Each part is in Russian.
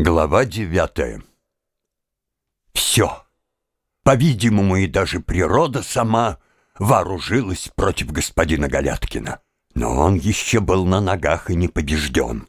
Глава девятая. Все. По-видимому, и даже природа сама вооружилась против господина Галяткина. Но он еще был на ногах и не побежден.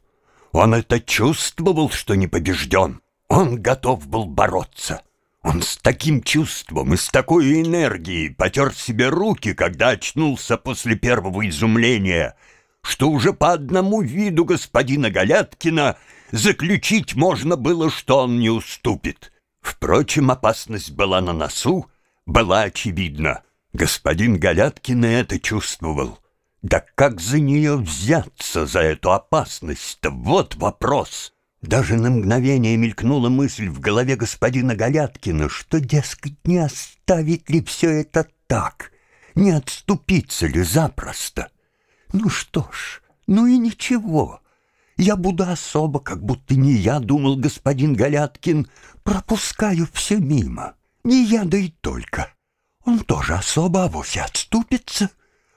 Он это чувствовал, что не побежден. Он готов был бороться. Он с таким чувством и с такой энергией потер себе руки, когда очнулся после первого изумления, что уже по одному виду господина Галяткина — заключить можно было, что он не уступит. Впрочем, опасность была на носу, была очевидна. Господин Галяткин это чувствовал. Да как за нее взяться, за эту опасность-то? Вот вопрос. Даже на мгновение мелькнула мысль в голове господина Галяткина, что, дескать, не оставить ли все это так, не отступиться ли запросто. Ну что ж, ну и ничего. Я буду особо, как будто не я, думал господин Галяткин, пропускаю все мимо. Не я, да и только. Он тоже особо, а вовсе отступится.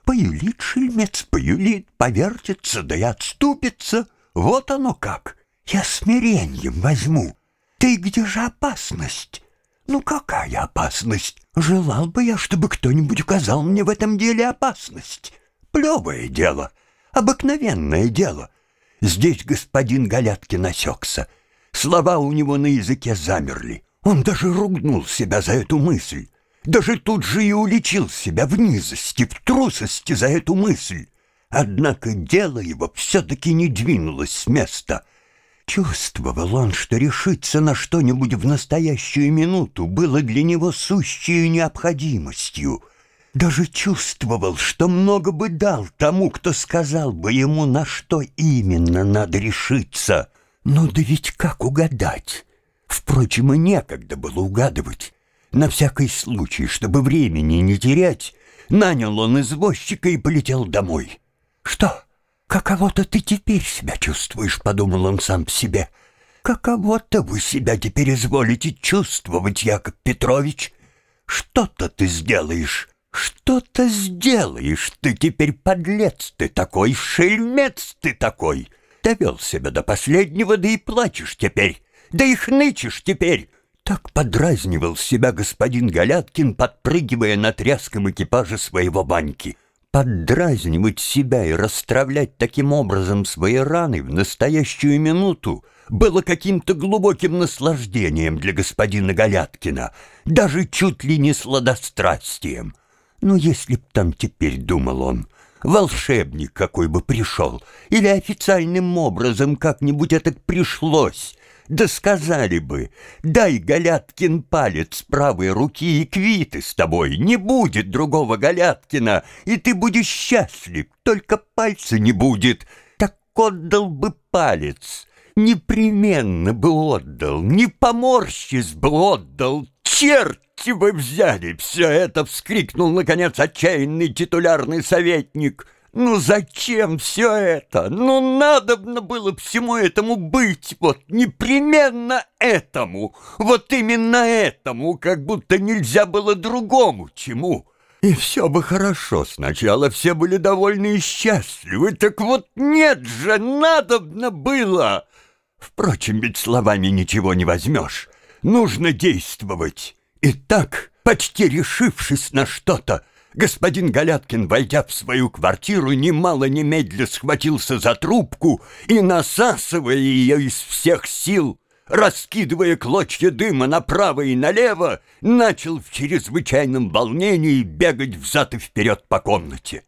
Поюлит шельмец, поюлит, повертится, да и отступится. Вот оно как. Я смирением возьму. Ты где же опасность? Ну какая опасность? Желал бы я, чтобы кто-нибудь указал мне в этом деле опасность. Плевое дело, обыкновенное дело — Здесь господин Галяткин осекся. Слова у него на языке замерли. Он даже ругнул себя за эту мысль. Даже тут же и уличил себя в низости, в трусости за эту мысль. Однако дело его все-таки не двинулось с места. Чувствовал он, что решиться на что-нибудь в настоящую минуту было для него сущей необходимостью — даже чувствовал, что много бы дал тому, кто сказал бы ему, на что именно надо решиться. Но да ведь как угадать? Впрочем, и некогда было угадывать. На всякий случай, чтобы времени не терять, нанял он извозчика и полетел домой. «Что, каково-то ты теперь себя чувствуешь?» — подумал он сам себе. «Каково-то вы себя теперь изволите чувствовать, Яков Петрович? Что-то ты сделаешь, «Что-то сделаешь ты теперь, подлец ты такой, шельмец ты такой! Довел себя до последнего, да и плачешь теперь, да и хнычешь теперь!» Так подразнивал себя господин Галяткин, подпрыгивая на тряском экипаже своего баньки. Поддразнивать себя и расстравлять таким образом свои раны в настоящую минуту было каким-то глубоким наслаждением для господина Галяткина, даже чуть ли не сладострастием — ну, если б там теперь, думал он, волшебник какой бы пришел, или официальным образом как-нибудь это пришлось, да сказали бы, дай Галяткин палец правой руки и квиты с тобой, не будет другого Галяткина, и ты будешь счастлив, только пальца не будет, так отдал бы палец, непременно бы отдал, не поморщись бы отдал, черт! вы взяли все это?» — вскрикнул, наконец, отчаянный титулярный советник. «Ну зачем все это? Ну надобно было всему этому быть, вот непременно этому, вот именно этому, как будто нельзя было другому чему». И все бы хорошо сначала, все были довольны и счастливы, так вот нет же, надобно было. Впрочем, ведь словами ничего не возьмешь, нужно действовать. И так, почти решившись на что-то, господин Галяткин, войдя в свою квартиру, немало немедля схватился за трубку и, насасывая ее из всех сил, раскидывая клочья дыма направо и налево, начал в чрезвычайном волнении бегать взад и вперед по комнате.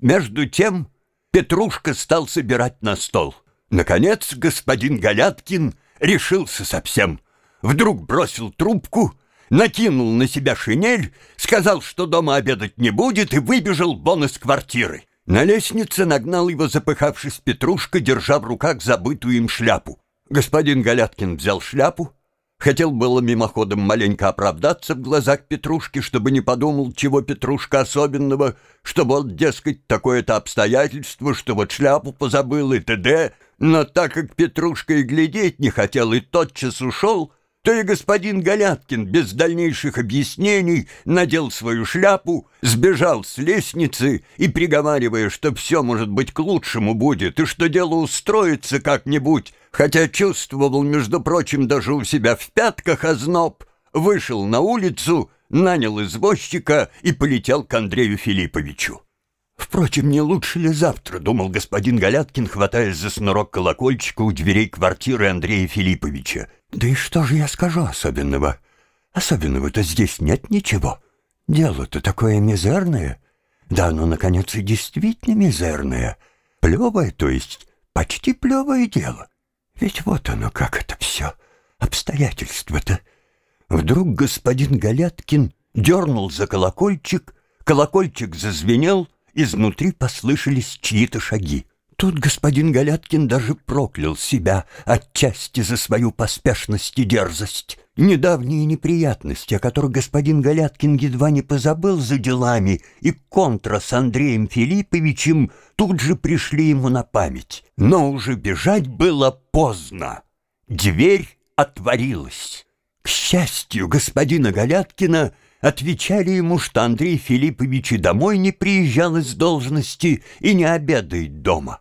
Между тем Петрушка стал собирать на стол. Наконец господин Галяткин решился совсем. Вдруг бросил трубку накинул на себя шинель, сказал, что дома обедать не будет, и выбежал вон из квартиры. На лестнице нагнал его запыхавшись Петрушка, держа в руках забытую им шляпу. Господин Галяткин взял шляпу, хотел было мимоходом маленько оправдаться в глазах Петрушки, чтобы не подумал, чего Петрушка особенного, что вот, дескать, такое-то обстоятельство, что вот шляпу позабыл и т.д., но так как Петрушка и глядеть не хотел и тотчас ушел, то и господин Галяткин без дальнейших объяснений надел свою шляпу, сбежал с лестницы и, приговаривая, что все, может быть, к лучшему будет, и что дело устроится как-нибудь, хотя чувствовал, между прочим, даже у себя в пятках озноб, вышел на улицу, нанял извозчика и полетел к Андрею Филипповичу. «Впрочем, не лучше ли завтра?» — думал господин Галяткин, хватаясь за снурок колокольчика у дверей квартиры Андрея Филипповича. «Да и что же я скажу особенного? Особенного-то здесь нет ничего. Дело-то такое мизерное. Да оно, наконец, и действительно мизерное. Плевое, то есть почти плевое дело. Ведь вот оно, как это все. Обстоятельства-то. Вдруг господин Галяткин дернул за колокольчик, колокольчик зазвенел — Изнутри послышались чьи-то шаги. Тут господин Галяткин даже проклял себя отчасти за свою поспешность и дерзость. Недавние неприятности, о которых господин Галяткин едва не позабыл за делами, и контра с Андреем Филипповичем тут же пришли ему на память. Но уже бежать было поздно. Дверь отворилась. К счастью господина Галяткина, отвечали ему, что Андрей Филиппович и домой не приезжал из должности и не обедает дома.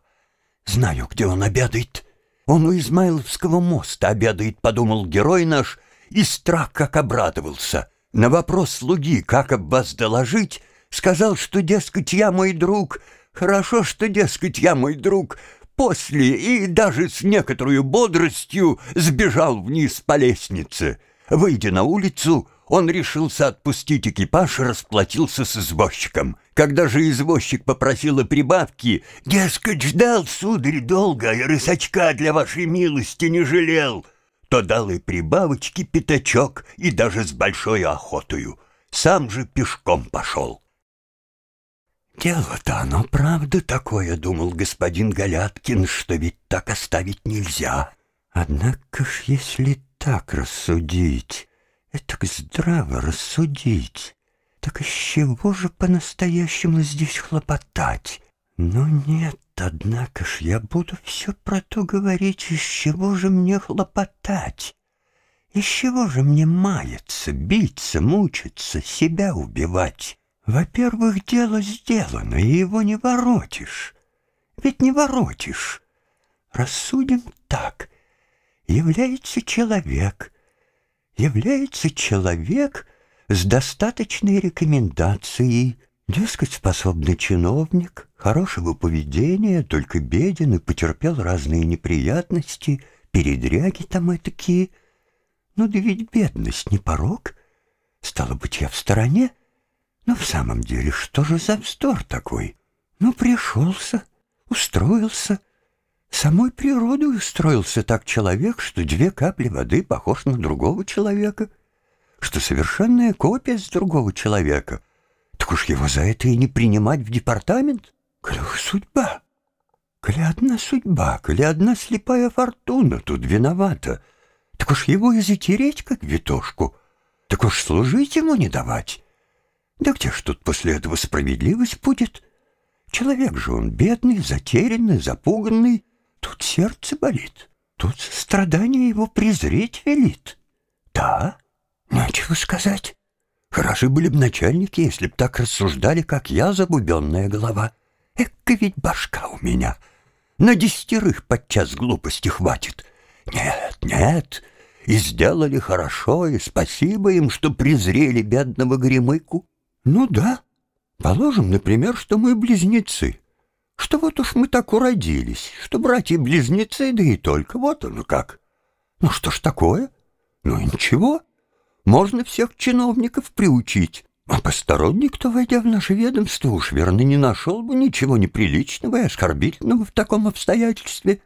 «Знаю, где он обедает. Он у Измайловского моста обедает», — подумал герой наш, и страх как обрадовался. На вопрос слуги, как об вас доложить, сказал, что, дескать, я мой друг, хорошо, что, дескать, я мой друг, после и даже с некоторой бодростью сбежал вниз по лестнице. Выйдя на улицу, он решился отпустить экипаж и расплатился с извозчиком. Когда же извозчик попросил о прибавке, «Дескать, ждал, сударь, долго, и рысачка для вашей милости не жалел», то дал и прибавочки пятачок, и даже с большой охотою. Сам же пешком пошел. «Дело-то оно правда такое», — думал господин Галяткин, «что ведь так оставить нельзя. Однако ж, если так рассудить...» Этак здраво рассудить. Так из чего же по-настоящему здесь хлопотать? Но нет, однако ж я буду все про то говорить, из чего же мне хлопотать? Из чего же мне маяться, биться, мучиться, себя убивать? Во-первых, дело сделано, и его не воротишь. Ведь не воротишь. Рассудим так. Является человек — является человек с достаточной рекомендацией, дескать, способный чиновник, хорошего поведения, только беден и потерпел разные неприятности, передряги там и такие. Ну да ведь бедность не порог. Стало быть, я в стороне. Но в самом деле, что же за вздор такой? Ну, пришелся, устроился, Самой природой устроился так человек, что две капли воды похож на другого человека, что совершенная копия с другого человека. Так уж его за это и не принимать в департамент. Клюх судьба. Коли одна судьба, коли одна слепая фортуна тут виновата, так уж его и затереть, как витошку, так уж служить ему не давать. Да где ж тут после этого справедливость будет? Человек же он бедный, затерянный, запуганный, Тут сердце болит, тут страдание его презреть велит. Да, нечего сказать. Хороши были бы начальники, если б так рассуждали, как я, забубенная голова. Эка ведь башка у меня. На десятерых подчас глупости хватит. Нет, нет, и сделали хорошо, и спасибо им, что презрели бедного гремыку. Ну да, положим, например, что мы близнецы что вот уж мы так уродились, что братья-близнецы, да и только, вот оно как. Ну что ж такое? Ну ничего, можно всех чиновников приучить. А посторонний, кто, войдя в наше ведомство, уж верно не нашел бы ничего неприличного и оскорбительного в таком обстоятельстве.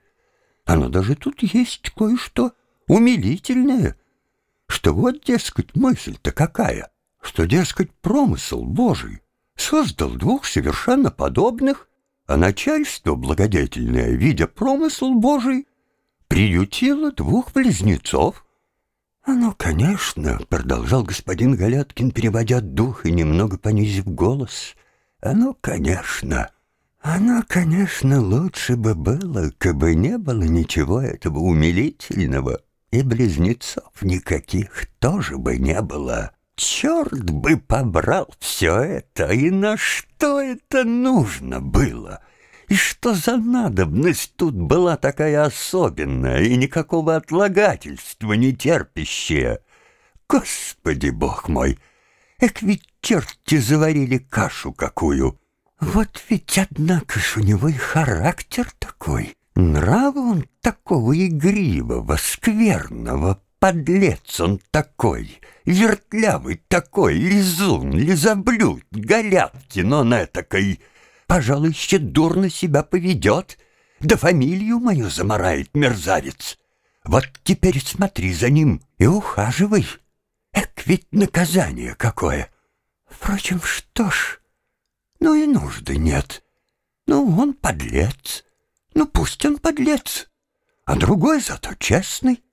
Оно даже тут есть кое-что умилительное, что вот, дескать, мысль-то какая, что, дескать, промысел Божий создал двух совершенно подобных, а начальство благодетельное, видя промысл Божий, приютило двух близнецов. «А ну, конечно», — продолжал господин Галяткин, переводя дух и немного понизив голос, «а ну, конечно, оно, конечно, лучше бы было, бы не было ничего этого умилительного. И близнецов никаких тоже бы не было. Черт бы побрал все это, и на что это нужно было? И что за надобность тут была такая особенная и никакого отлагательства не терпящая? Господи, бог мой! Эк ведь черти заварили кашу какую! Вот ведь, однако ж, у него и характер такой. Нрав он такого игривого, скверного, подлец он такой, вертлявый такой, лизун, лизоблюд, Галяткин он этакой. Пожалуй, еще дурно себя поведет, да фамилию мою замарает мерзавец. Вот теперь смотри за ним и ухаживай. Эк, ведь наказание какое. Впрочем, что ж, ну и нужды нет. Ну, он подлец. Ну, пусть он подлец. А другой зато честный.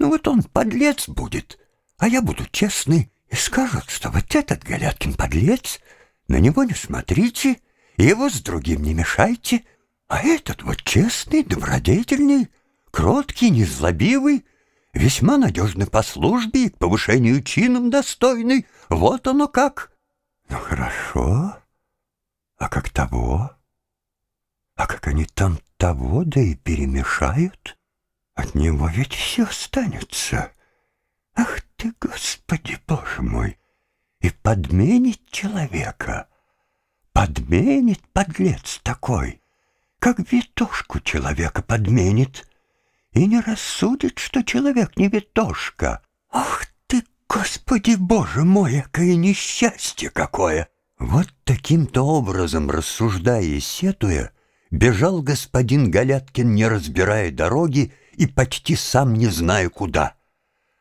Ну, вот он подлец будет, а я буду честный. И скажут, что вот этот Галяткин подлец, на него не смотрите, его с другим не мешайте, а этот вот честный, добродетельный, кроткий, незлобивый, весьма надежный по службе и к повышению чином достойный. Вот оно как. Ну, хорошо. А как того? А как они там того, да и перемешают? От него ведь все останется. Ах ты, Господи, Боже мой! И подменит человека. Подменит подлец такой, как витошку человека подменит. И не рассудит, что человек не витошка. Ах ты, Господи, Боже мой, какое несчастье какое! Вот таким-то образом, рассуждая и сетуя, бежал господин Галяткин, не разбирая дороги и почти сам не зная куда.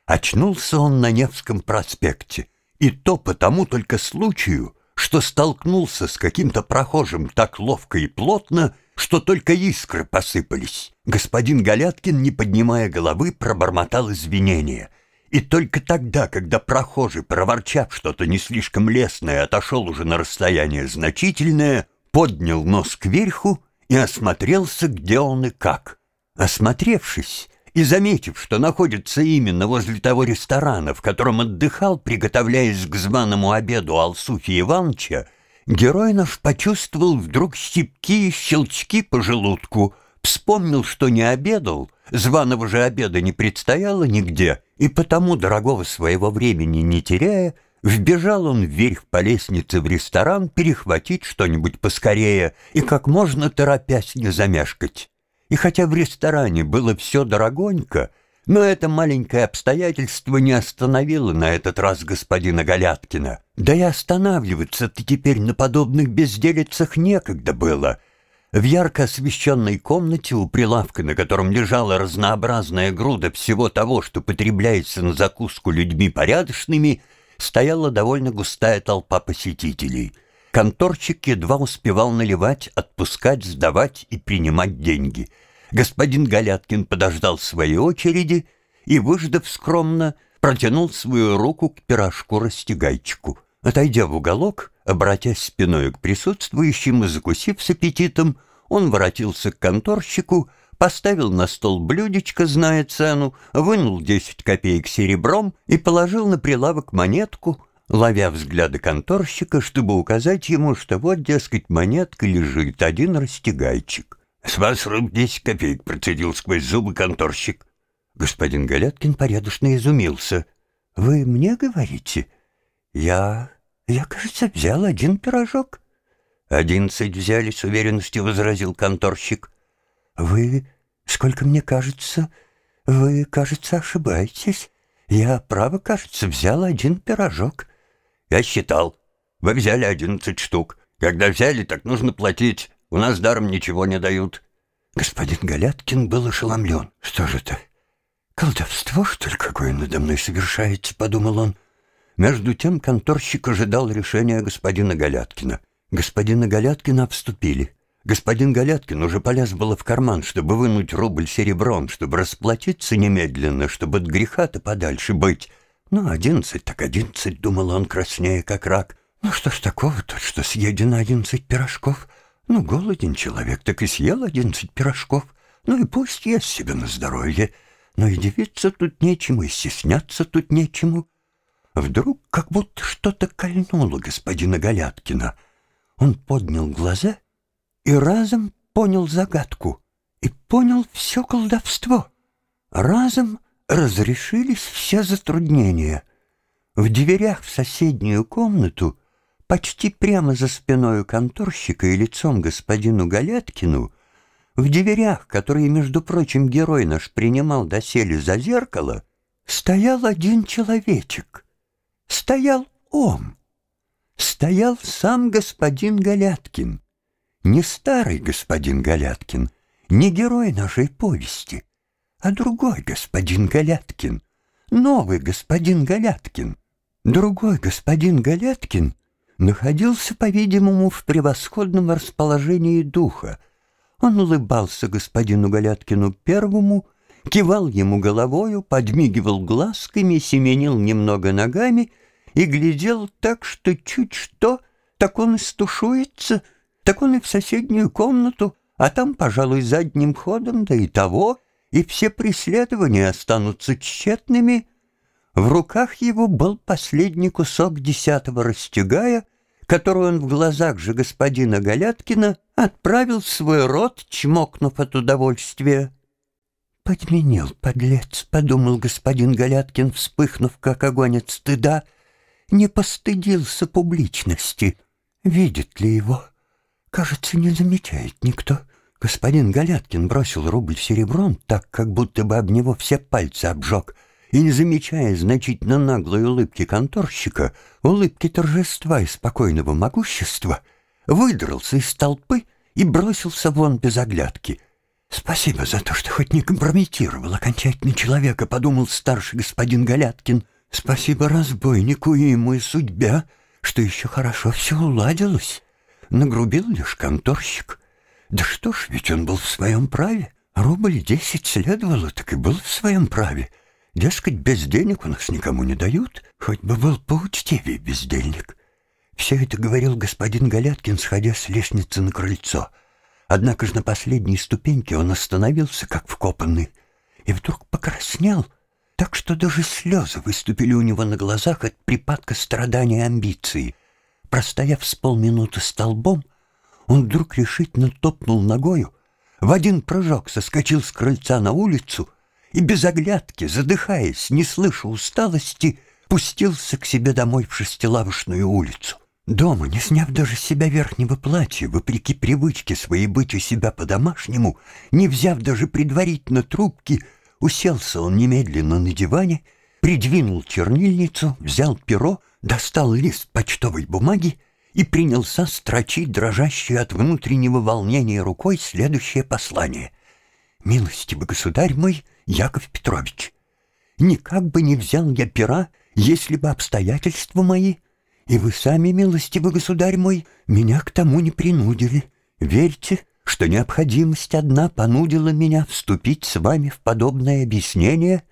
Очнулся он на Невском проспекте, и то по тому только случаю, что столкнулся с каким-то прохожим так ловко и плотно, что только искры посыпались. Господин Галяткин, не поднимая головы, пробормотал извинения. И только тогда, когда прохожий, проворчав что-то не слишком лестное, отошел уже на расстояние значительное, поднял нос кверху и осмотрелся, где он и как. Осмотревшись и заметив, что находится именно возле того ресторана, в котором отдыхал, приготовляясь к званому обеду Алсуфи Ивановича, герой наш почувствовал вдруг щипки и щелчки по желудку, вспомнил, что не обедал, званого же обеда не предстояло нигде, и потому, дорогого своего времени не теряя, Вбежал он вверх по лестнице в ресторан перехватить что-нибудь поскорее и как можно торопясь не замешкать. И хотя в ресторане было все дорогонько, но это маленькое обстоятельство не остановило на этот раз господина Галяткина. Да и останавливаться-то теперь на подобных безделицах некогда было. В ярко освещенной комнате у прилавка, на котором лежала разнообразная груда всего того, что потребляется на закуску людьми порядочными, стояла довольно густая толпа посетителей. Конторчик едва успевал наливать, отпускать, сдавать и принимать деньги. Господин Галяткин подождал своей очереди и, выждав скромно, протянул свою руку к пирожку-растягайчику. Отойдя в уголок, обратясь спиной к присутствующим и закусив с аппетитом, он воротился к конторщику, поставил на стол блюдечко, зная цену, вынул десять копеек серебром и положил на прилавок монетку, ловя взгляды конторщика, чтобы указать ему, что вот, дескать, монетка лежит, один растягайчик. «С вас руб десять копеек», — процедил сквозь зубы конторщик. Господин Галяткин порядочно изумился. «Вы мне говорите? Я... я, кажется, взял один пирожок». «Одиннадцать взяли», — с уверенностью возразил конторщик. «Вы, сколько мне кажется, вы, кажется, ошибаетесь. Я, право, кажется, взял один пирожок». «Я считал. Вы взяли одиннадцать штук. Когда взяли, так нужно платить. У нас даром ничего не дают». Господин Галяткин был ошеломлен. «Что же это? Колдовство, что ли, какое надо мной совершаете?» — подумал он. Между тем конторщик ожидал решения господина Галяткина. Господина Галяткина обступили. Господин Галяткин уже полез было в карман, чтобы вынуть рубль серебром, чтобы расплатиться немедленно, чтобы от греха-то подальше быть. Ну, одиннадцать так одиннадцать, думал он, краснее как рак. Ну что ж такого-то, что съедено одиннадцать пирожков? Ну, голоден человек, так и съел одиннадцать пирожков. Ну и пусть ест себе на здоровье. но и девиться тут нечему, и стесняться тут нечему. Вдруг как будто что-то кольнуло господина Галяткина. Он поднял глаза и разом понял загадку, и понял все колдовство. Разом разрешились все затруднения. В дверях в соседнюю комнату, почти прямо за спиной конторщика и лицом господину Галяткину, в дверях, которые, между прочим, герой наш принимал доселе за зеркало, стоял один человечек. Стоял он. Стоял сам господин Галяткин. Не старый господин Галяткин, не герой нашей повести, а другой господин Галяткин, новый господин Галяткин. Другой господин Галяткин находился, по-видимому, в превосходном расположении духа, он улыбался господину Галяткину первому, кивал ему головою, подмигивал глазками, семенил немного ногами и глядел так, что чуть что, так он и стушуется, так он и в соседнюю комнату, а там, пожалуй, задним ходом, да и того, и все преследования останутся тщетными. В руках его был последний кусок десятого растягая, который он в глазах же господина Галяткина отправил в свой рот, чмокнув от удовольствия. «Подменил, подлец», — подумал господин Галяткин, вспыхнув, как огонь от стыда, не постыдился публичности. Видит ли его? Кажется, не замечает никто. Господин Галяткин бросил рубль серебром так, как будто бы об него все пальцы обжег — и, не замечая значительно наглой улыбки конторщика, улыбки торжества и спокойного могущества, выдрался из толпы и бросился вон без оглядки. «Спасибо за то, что хоть не компрометировал окончательно человека», — подумал старший господин Галяткин. «Спасибо разбойнику и ему и судьбе, что еще хорошо все уладилось. Нагрубил лишь конторщик. Да что ж, ведь он был в своем праве. Рубль десять следовало, так и был в своем праве». Дескать, без денег у нас никому не дают, хоть бы был поучтивее бездельник. Все это говорил господин Галяткин, сходя с лестницы на крыльцо. Однако же на последней ступеньке он остановился, как вкопанный, и вдруг покраснел, так что даже слезы выступили у него на глазах от припадка страдания амбиции. Простояв с полминуты столбом, он вдруг решительно топнул ногою, в один прыжок соскочил с крыльца на улицу — и без оглядки, задыхаясь, не слыша усталости, пустился к себе домой в шестилавочную улицу. Дома, не сняв даже с себя верхнего платья, вопреки привычке своей быть у себя по-домашнему, не взяв даже предварительно трубки, уселся он немедленно на диване, придвинул чернильницу, взял перо, достал лист почтовой бумаги и принялся строчить дрожащей от внутреннего волнения рукой следующее послание. «Милостивый государь мой, Яков Петрович, никак бы не взял я пера, если бы обстоятельства мои, и вы сами, милостивый государь мой, меня к тому не принудили. Верьте, что необходимость одна понудила меня вступить с вами в подобное объяснение,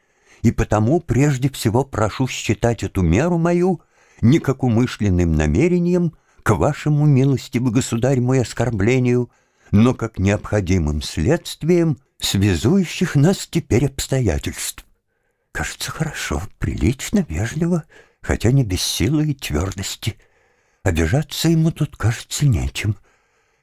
и потому прежде всего прошу считать эту меру мою не как умышленным намерением к вашему, милостивый государь мой, оскорблению, но как необходимым следствием связующих нас теперь обстоятельств. Кажется, хорошо, прилично, вежливо, хотя не без силы и твердости. Обижаться ему тут, кажется, нечем.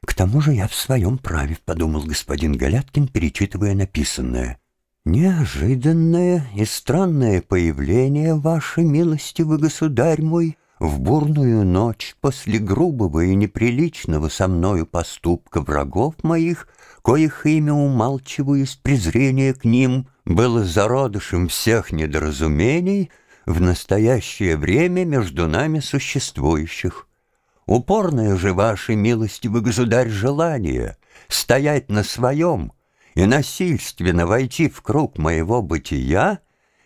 К тому же я в своем праве, — подумал господин Галяткин, перечитывая написанное. Неожиданное и странное появление, ваше милостивый государь мой, в бурную ночь после грубого и неприличного со мною поступка врагов моих — коих имя умалчиваю из презрения к ним, было зародышем всех недоразумений в настоящее время между нами существующих. Упорное же ваше, милостивый государь, желание стоять на своем и насильственно войти в круг моего бытия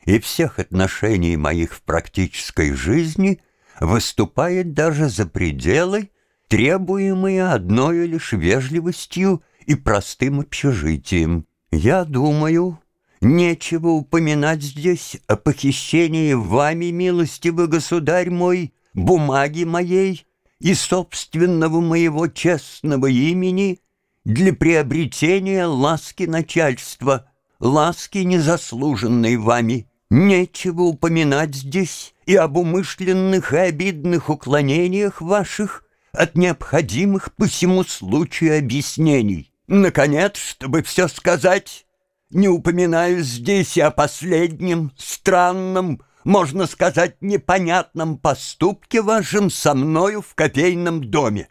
и всех отношений моих в практической жизни выступает даже за пределы, требуемые одной лишь вежливостью и простым общежитием. Я думаю, нечего упоминать здесь о похищении вами, милостивый государь мой, бумаги моей и собственного моего честного имени для приобретения ласки начальства. ласки, незаслуженной вами. Нечего упоминать здесь и об умышленных и обидных уклонениях ваших от необходимых по всему случаю объяснений. Наконец, чтобы все сказать, не упоминаю здесь и о последнем, странном, можно сказать, непонятном поступке вашем со мною в кофейном доме.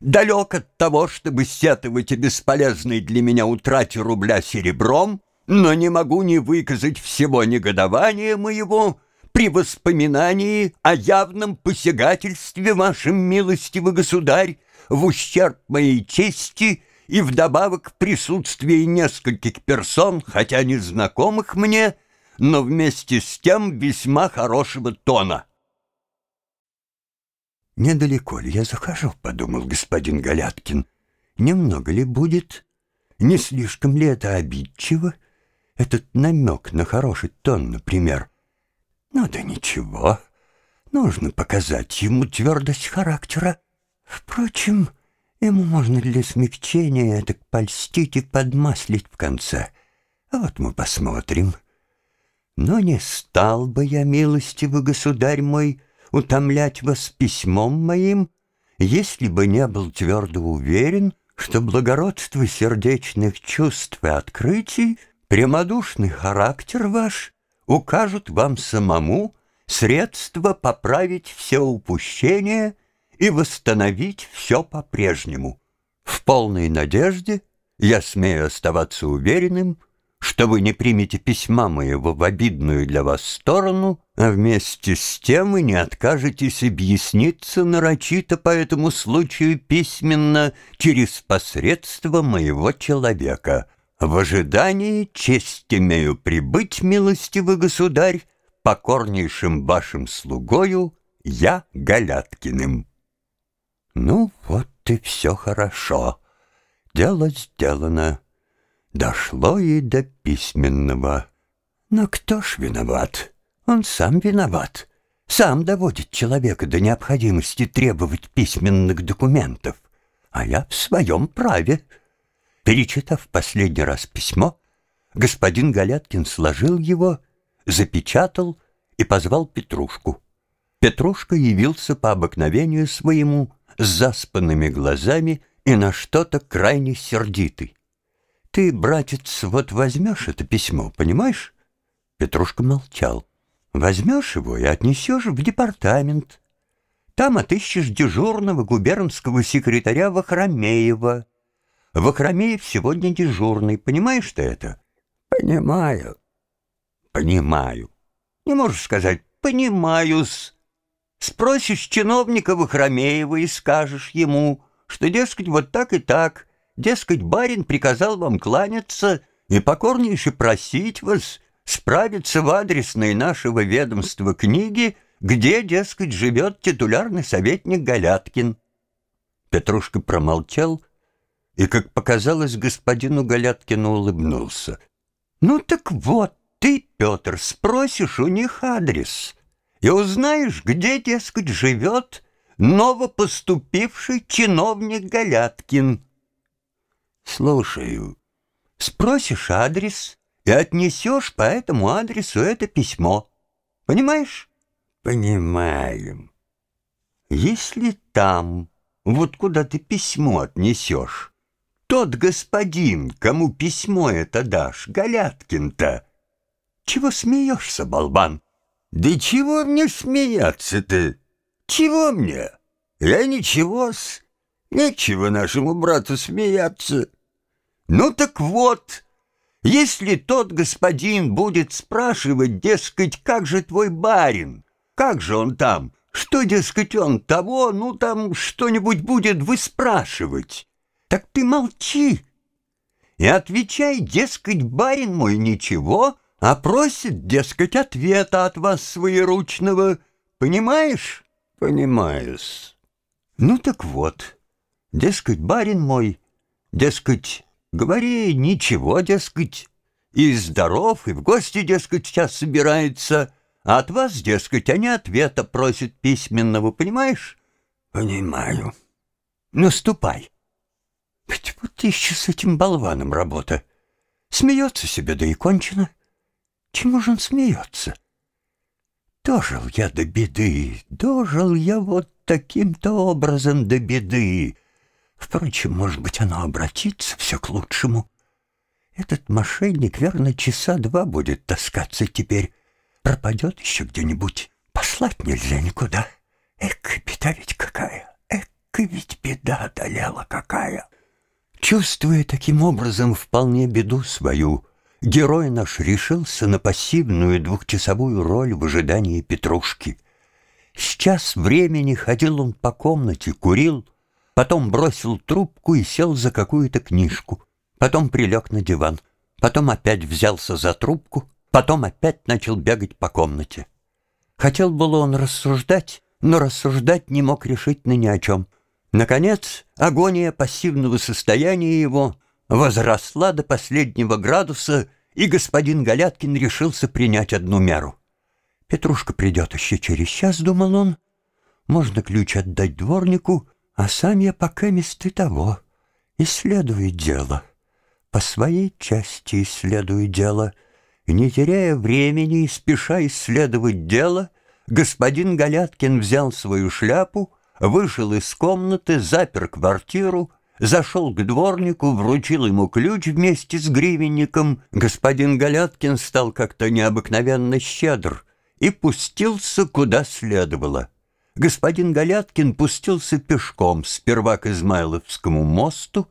Далек от того, чтобы сетовать о бесполезной для меня утрате рубля серебром, но не могу не выказать всего негодования моего при воспоминании о явном посягательстве вашим, милостивый государь, в ущерб моей чести и вдобавок присутствии нескольких персон, хотя незнакомых мне, но вместе с тем весьма хорошего тона. «Недалеко ли я захожу?» — подумал господин Галяткин. «Немного ли будет? Не слишком ли это обидчиво? Этот намек на хороший тон, например. Ну да ничего, нужно показать ему твердость характера. Впрочем, ему можно для смягчения так польстить и подмаслить в конце. А вот мы посмотрим». Но не стал бы я, милостивый государь мой, утомлять вас письмом моим, если бы не был твердо уверен, что благородство сердечных чувств и открытий, прямодушный характер ваш укажут вам самому средства поправить все упущения и восстановить все по-прежнему. В полной надежде я смею оставаться уверенным, что вы не примете письма моего в обидную для вас сторону, а вместе с тем вы не откажетесь объясниться нарочито по этому случаю письменно через посредство моего человека. В ожидании честь имею прибыть, милостивый государь, покорнейшим вашим слугою я Галяткиным. Ну вот и все хорошо. Дело сделано. Дошло и до письменного. Но кто ж виноват? Он сам виноват. Сам доводит человека до необходимости требовать письменных документов. А я в своем праве. Перечитав последний раз письмо, господин Галяткин сложил его, запечатал и позвал Петрушку. Петрушка явился по обыкновению своему с заспанными глазами и на что-то крайне сердитый. Ты, братец, вот возьмешь это письмо, понимаешь? Петрушка молчал. Возьмешь его и отнесешь в департамент. Там отыщешь дежурного губернского секретаря Вахромеева. Вахромеев сегодня дежурный, понимаешь ты это? Понимаю. Понимаю. Не можешь сказать «понимаю-с». Спросишь чиновника Вахромеева и скажешь ему, что, дескать, вот так и так — Дескать, барин приказал вам кланяться и покорнейше просить вас справиться в адресной нашего ведомства книги, где, дескать, живет титулярный советник Галяткин. Петрушка промолчал и, как показалось, господину Галяткину улыбнулся. «Ну так вот, ты, Петр, спросишь у них адрес и узнаешь, где, дескать, живет новопоступивший чиновник Галяткин». «Слушаю. Спросишь адрес и отнесешь по этому адресу это письмо. Понимаешь?» «Понимаем». «Если там, вот куда ты письмо отнесешь, тот господин, кому письмо это дашь, Галяткин-то, чего смеешься, болван?» «Да чего мне смеяться-то? Чего мне? Я ничего-с. Нечего нашему брату смеяться». Ну так вот, если тот господин будет спрашивать, дескать, как же твой барин, как же он там, что, дескать, он того, ну там что-нибудь будет выспрашивать, так ты молчи и отвечай, дескать, барин мой ничего, а просит, дескать, ответа от вас своеручного, понимаешь? Понимаю-с. Ну так вот, дескать, барин мой, дескать, Говори, ничего, дескать, и здоров, и в гости, дескать, сейчас собирается, а от вас, дескать, они ответа просят письменного, понимаешь? Понимаю. Наступай. Ведь вот еще с этим болваном работа. Смеется себе, да и кончено. Чему же он смеется? Дожил я до беды, дожил я вот таким-то образом до беды. Впрочем, может быть, оно обратится все к лучшему. Этот мошенник, верно, часа два будет таскаться теперь. Пропадет еще где-нибудь. Послать нельзя никуда. Эк, беда ведь какая, эк, ведь беда одолела какая. Чувствуя таким образом вполне беду свою, герой наш решился на пассивную двухчасовую роль в ожидании Петрушки. Сейчас времени ходил он по комнате, курил, потом бросил трубку и сел за какую-то книжку, потом прилег на диван, потом опять взялся за трубку, потом опять начал бегать по комнате. Хотел было он рассуждать, но рассуждать не мог решительно ни о чем. Наконец, агония пассивного состояния его возросла до последнего градуса, и господин Галяткин решился принять одну меру. Петрушка придет еще через час, думал он. Можно ключ отдать дворнику, а сам я пока месты того. Исследую дело. По своей части исследую дело. Не теряя времени и спеша исследовать дело, господин Галяткин взял свою шляпу, вышел из комнаты, запер квартиру, зашел к дворнику, вручил ему ключ вместе с гривенником. Господин Галяткин стал как-то необыкновенно щедр и пустился куда следовало. Господин Галяткин пустился пешком сперва к Измайловскому мосту,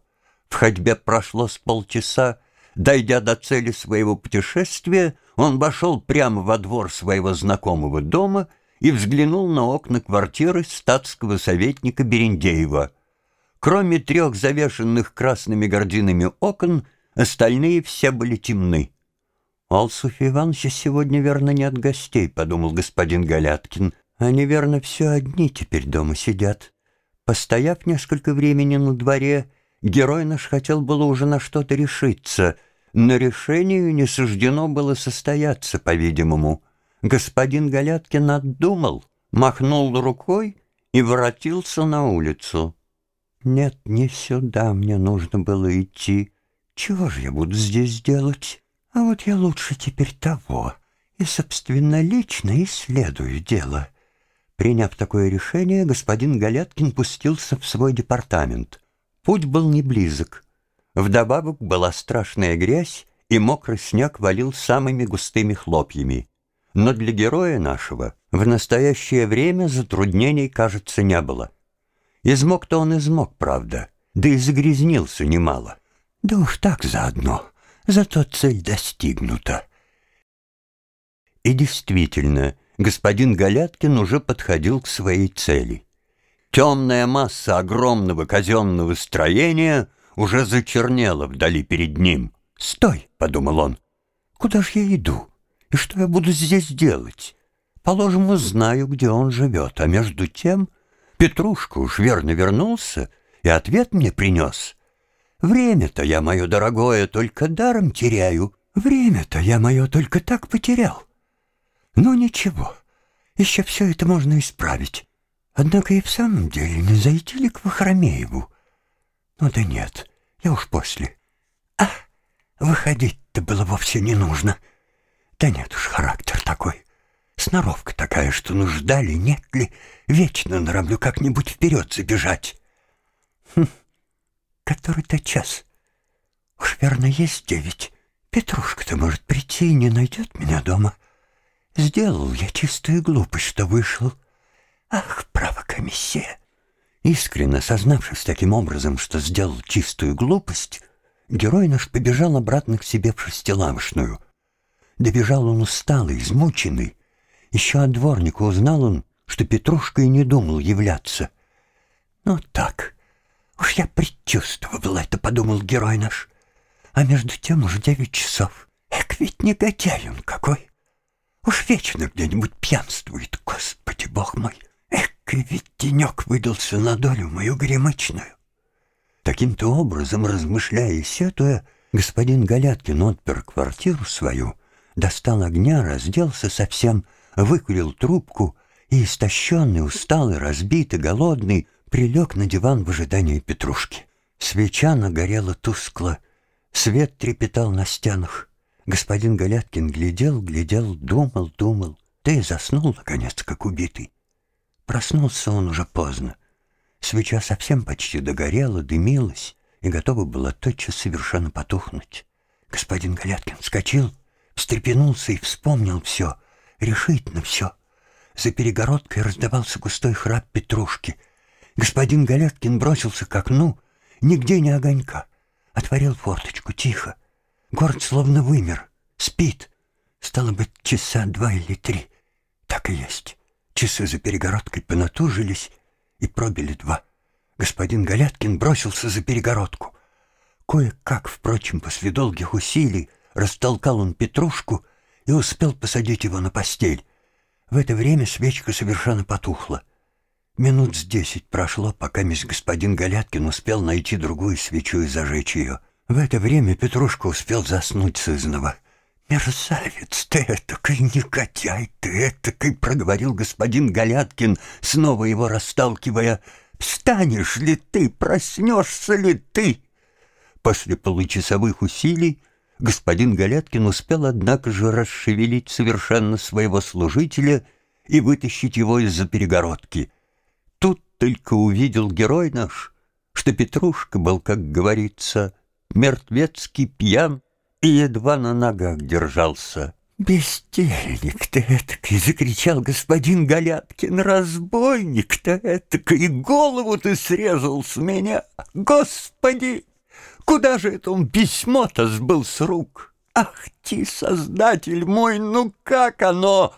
в ходьбе прошло с полчаса, Дойдя до цели своего путешествия, он вошел прямо во двор своего знакомого дома и взглянул на окна квартиры статского советника Берендеева. Кроме трех завешенных красными гординами окон, остальные все были темны. «Алсуф Ивановича сегодня, верно, не от гостей», — подумал господин Галяткин. «Они, верно, все одни теперь дома сидят». Постояв несколько времени на дворе, герой наш хотел было уже на что-то решиться, но решению не суждено было состояться, по-видимому. Господин Галяткин отдумал, махнул рукой и воротился на улицу. «Нет, не сюда мне нужно было идти. Чего же я буду здесь делать? А вот я лучше теперь того и собственно лично исследую дело». Приняв такое решение, господин Галяткин пустился в свой департамент. Путь был не близок. Вдобавок была страшная грязь, и мокрый снег валил самыми густыми хлопьями. Но для героя нашего в настоящее время затруднений, кажется, не было. Измок-то он измок, правда, да и загрязнился немало. Да уж так заодно, зато цель достигнута. И действительно, господин Галяткин уже подходил к своей цели. Темная масса огромного казенного строения уже зачернела вдали перед ним. «Стой!» — подумал он. «Куда ж я иду? И что я буду здесь делать? Положим, узнаю, где он живет, а между тем Петрушка уж верно вернулся и ответ мне принес. Время-то я мое дорогое только даром теряю, время-то я мое только так потерял. Ну ничего, еще все это можно исправить. Однако и в самом деле не зайти ли к Вахромееву? Ну да нет, я уж после. А, выходить-то было вовсе не нужно. Да нет уж, характер такой. Сноровка такая, что нужда ли, нет ли, вечно норовлю как-нибудь вперед забежать. Хм, который-то час. Уж верно есть девять. Петрушка-то может прийти и не найдет меня дома. Сделал я чистую глупость, что вышел. Ах, право, комиссия. Искренне сознавшись таким образом, что сделал чистую глупость, герой наш побежал обратно к себе в шестилавочную. Добежал он усталый, измученный. Еще от дворника узнал он, что Петрушка и не думал являться. «Ну так, уж я предчувствовал это», — подумал герой наш. А между тем уже девять часов. Эк, ведь негодяй он какой! Уж вечно где-нибудь пьянствует, Господи, Бог мой! И ведь денек выдался на долю мою гремычную. Таким-то образом, размышляя и сетуя, господин Галяткин отпер квартиру свою, достал огня, разделся совсем, выкурил трубку и, истощенный, усталый, разбитый, голодный, прилег на диван в ожидании Петрушки. Свеча нагорела тускло, Свет трепетал на стенах. Господин Галяткин глядел, глядел, думал, думал. Да заснул, наконец, как убитый. Проснулся он уже поздно. Свеча совсем почти догорела, дымилась и готова была тотчас совершенно потухнуть. Господин Галяткин вскочил, встрепенулся и вспомнил все, решительно все. За перегородкой раздавался густой храп Петрушки. Господин Галяткин бросился к окну, нигде не огонька. Отворил форточку, тихо. Город словно вымер, спит. Стало быть, часа два или три. Так и есть. Часы за перегородкой понатужились и пробили два. Господин Галяткин бросился за перегородку. Кое-как, впрочем, после долгих усилий, растолкал он Петрушку и успел посадить его на постель. В это время свечка совершенно потухла. Минут с десять прошло, пока мисс господин Галяткин успел найти другую свечу и зажечь ее. В это время Петрушка успел заснуть сызново. «Мерзавец ты этакой, негодяй ты этакой!» — проговорил господин Галяткин, снова его расталкивая. «Встанешь ли ты, проснешься ли ты?» После получасовых усилий господин Галяткин успел, однако же, расшевелить совершенно своего служителя и вытащить его из-за перегородки. Тут только увидел герой наш, что Петрушка был, как говорится, мертвецкий пьян и едва на ногах держался. «Бездельник ты этакий!» — закричал господин Галяткин. «Разбойник ты этакий! Голову ты срезал с меня! Господи! Куда же это он письмо-то сбыл с рук? Ах ты, создатель мой, ну как оно?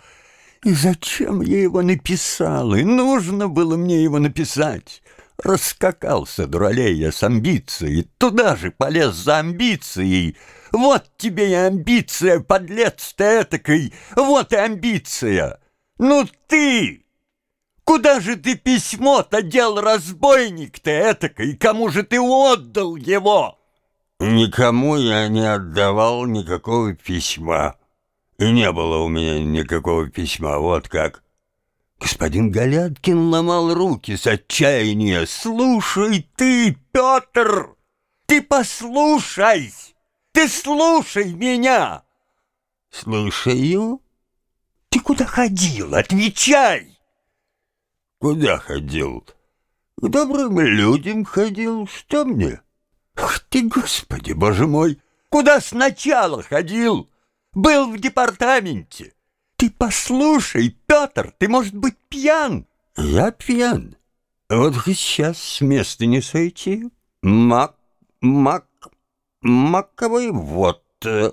И зачем я его написал? И нужно было мне его написать!» Раскакался, дуралей, я с амбицией, туда же полез за амбицией. Вот тебе и амбиция, подлец ты этакой, вот и амбиция. Ну ты! Куда же ты письмо-то дел, разбойник ты этакой, кому же ты отдал его? Никому я не отдавал никакого письма. И не было у меня никакого письма, вот как. Господин Галяткин ломал руки с отчаяния. «Слушай ты, Петр! Ты послушай! Ты слушай меня!» «Слушаю?» «Ты куда ходил? Отвечай!» «Куда ходил?» «К добрым людям ходил. Что мне?» «Ах ты, Господи, Боже мой! Куда сначала ходил? Был в департаменте. Ты послушай, Петр, ты, может быть, пьян? Я пьян. Вот сейчас с места не сойти. Мак, мак, маковый вот. Э.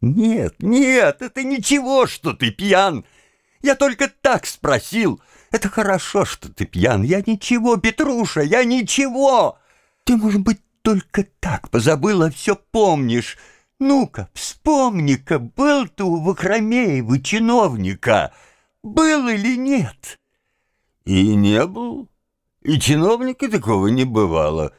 Нет, нет, это ничего, что ты пьян. Я только так спросил. Это хорошо, что ты пьян. Я ничего, Петруша, я ничего. Ты, может быть, только так позабыла, все помнишь. Ну-ка, вспомни-ка, был ты у Вахромеева чиновника, был или нет? И не был, и чиновника такого не бывало.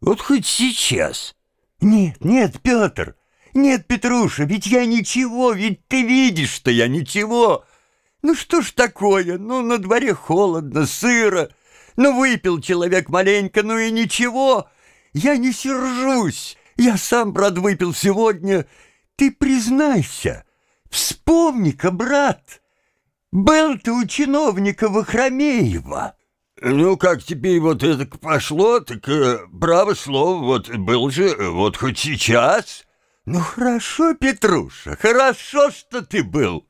Вот хоть сейчас. Нет, нет, Петр, нет, Петруша, ведь я ничего, ведь ты видишь, что я ничего. Ну что ж такое, ну на дворе холодно, сыро, ну выпил человек маленько, ну и ничего, я не сержусь. Я сам, брат, выпил сегодня. Ты признайся, вспомни-ка, брат, был ты у чиновника Вахромеева. Ну, как теперь вот это пошло, так э, право слово, вот был же, вот хоть сейчас. Ну, хорошо, Петруша, хорошо, что ты был.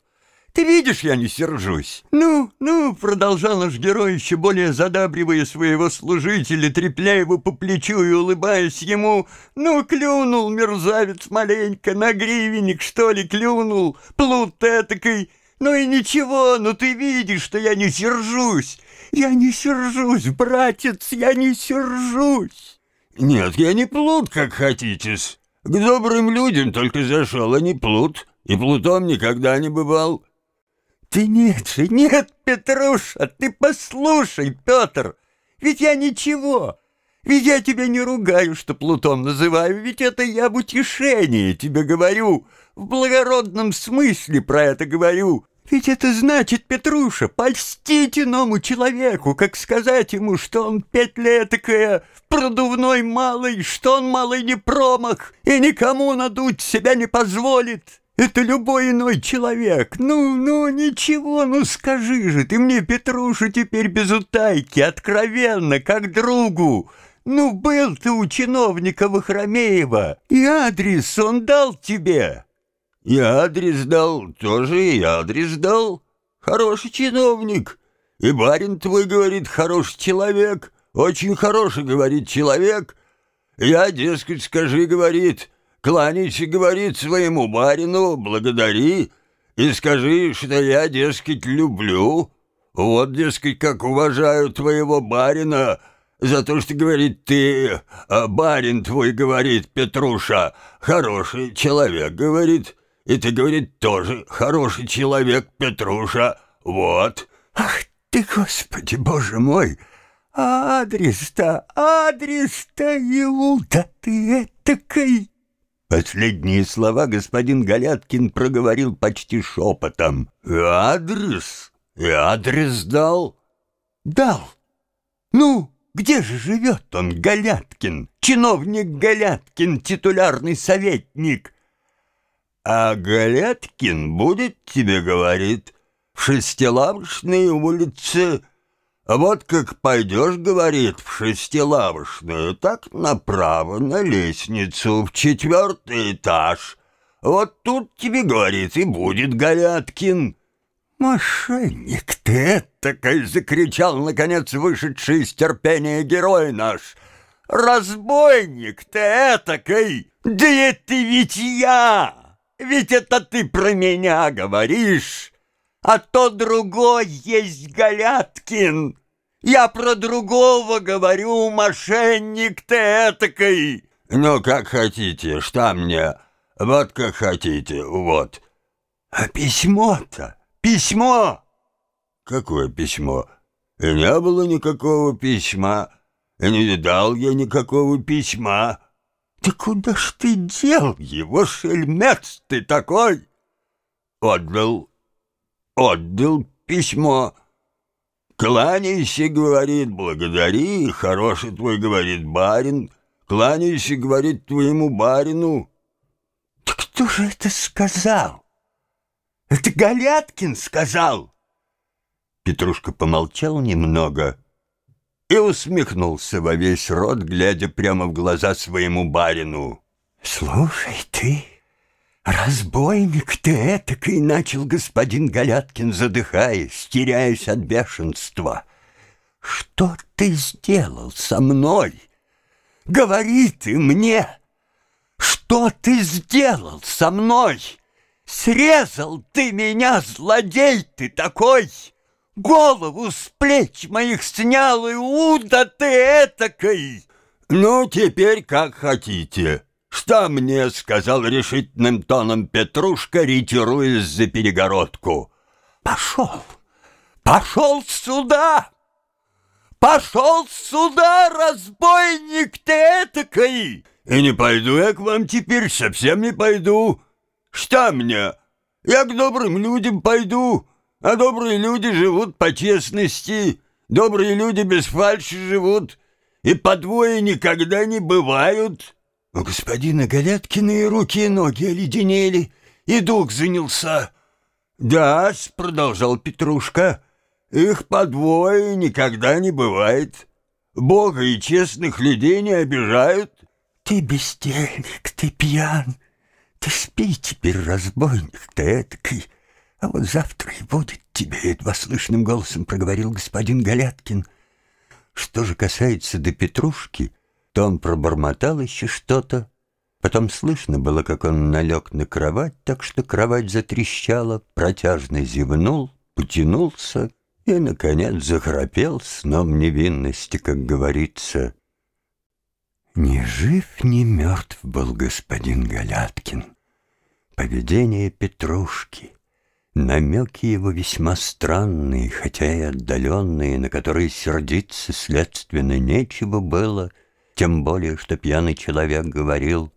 Ты видишь, я не сержусь. Ну, ну, продолжал наш герой, еще более задабривая своего служителя, трепляя его по плечу и улыбаясь ему. Ну, клюнул мерзавец маленько, на гривенник, что ли, клюнул, плут этакой. Ну и ничего, ну ты видишь, что я не сержусь. Я не сержусь, братец, я не сержусь. Нет, я не плут, как хотитесь. К добрым людям только зашел, а не плут. И плутом никогда не бывал. Ты нет же, нет, Петруша, ты послушай, Петр, ведь я ничего, ведь я тебя не ругаю, что Плутон называю, ведь это я в утешении тебе говорю, в благородном смысле про это говорю. Ведь это значит, Петруша, польстить иному человеку, как сказать ему, что он петля такая продувной малый, что он малый не промах и никому надуть себя не позволит. Это любой иной человек. Ну, ну, ничего, ну скажи же ты мне, Петруша, теперь без утайки, откровенно, как другу. Ну, был ты у чиновника Вахромеева, и адрес он дал тебе. И адрес дал, тоже и адрес дал. Хороший чиновник. И барин твой, говорит, хороший человек. Очень хороший, говорит, человек. Я, дескать, скажи, говорит, кланяйся, говорит, своему барину, благодари. И скажи, что я, дескать, люблю. Вот, дескать, как уважаю твоего барина, за то, что, говорит, ты, а барин твой, говорит, Петруша, хороший человек, говорит, и ты, говорит, тоже хороший человек, Петруша. Вот. Ах ты, Господи, Боже мой! Адрес-то, адрес-то, Иуда, ты этакой... Последние слова господин Галяткин проговорил почти шепотом. Адрес? Адрес дал? Дал. Ну, где же живет он, Галяткин? Чиновник Галяткин, титулярный советник. А Галяткин будет тебе, говорит, в Шестилавочной улице. Вот как пойдешь, говорит, в Шестилавочную, так направо на лестницу в четвертый этаж. Вот тут тебе, говорит, и будет Галяткин. «Мошенник ты этакой!» — закричал, наконец, вышедший из терпения герой наш. «Разбойник ты этакой! Да это ведь я!» Ведь это ты про меня говоришь, а то другой есть Галяткин. Я про другого говорю, мошенник ты этакой. Ну, как хотите, что мне? Вот как хотите, вот. А письмо-то, письмо? Какое письмо? И не было никакого письма, и не видал я никакого письма. «Ты куда ж ты дел его, шельмец ты такой?» «Отдал, отдал письмо. Кланяйся, — говорит, — благодари, хороший твой, — говорит, — барин. Кланяйся, — говорит, — твоему барину». «Да кто же это сказал? Это Галяткин сказал?» Петрушка помолчал немного, — и усмехнулся во весь рот, глядя прямо в глаза своему барину. «Слушай ты, разбойник ты этакой!» — начал господин Галяткин, задыхаясь, теряясь от бешенства. «Что ты сделал со мной? Говори ты мне! Что ты сделал со мной? Срезал ты меня, злодей ты такой!» Голову с плеч моих снял, и уда ты этакой!» «Ну, теперь как хотите. Что мне?» — сказал решительным тоном Петрушка, ретируясь за перегородку. «Пошел! Пошел сюда! Пошел сюда, разбойник ты этакой!» «И не пойду я к вам теперь, совсем не пойду. Что мне? Я к добрым людям пойду». А добрые люди живут по честности, добрые люди без фальши живут, и по двое никогда не бывают. У господина Галяткина и руки и ноги оледенели, и дух занялся. да продолжал Петрушка, — «их по двое никогда не бывает. Бога и честных людей не обижают». «Ты бездельник, ты пьян, ты спи теперь, разбойник ты этакий». А вот завтра и будет тебе, едва слышным голосом проговорил господин Галяткин. Что же касается до Петрушки, то пробормотал еще что-то. Потом слышно было, как он налег на кровать, так что кровать затрещала, протяжно зевнул, потянулся и, наконец, захрапел сном невинности, как говорится. Ни жив, ни мертв был господин Галяткин. Поведение Петрушки — Намеки его весьма странные, хотя и отдаленные, на которые сердиться, следственно, нечего было, тем более, что пьяный человек говорил.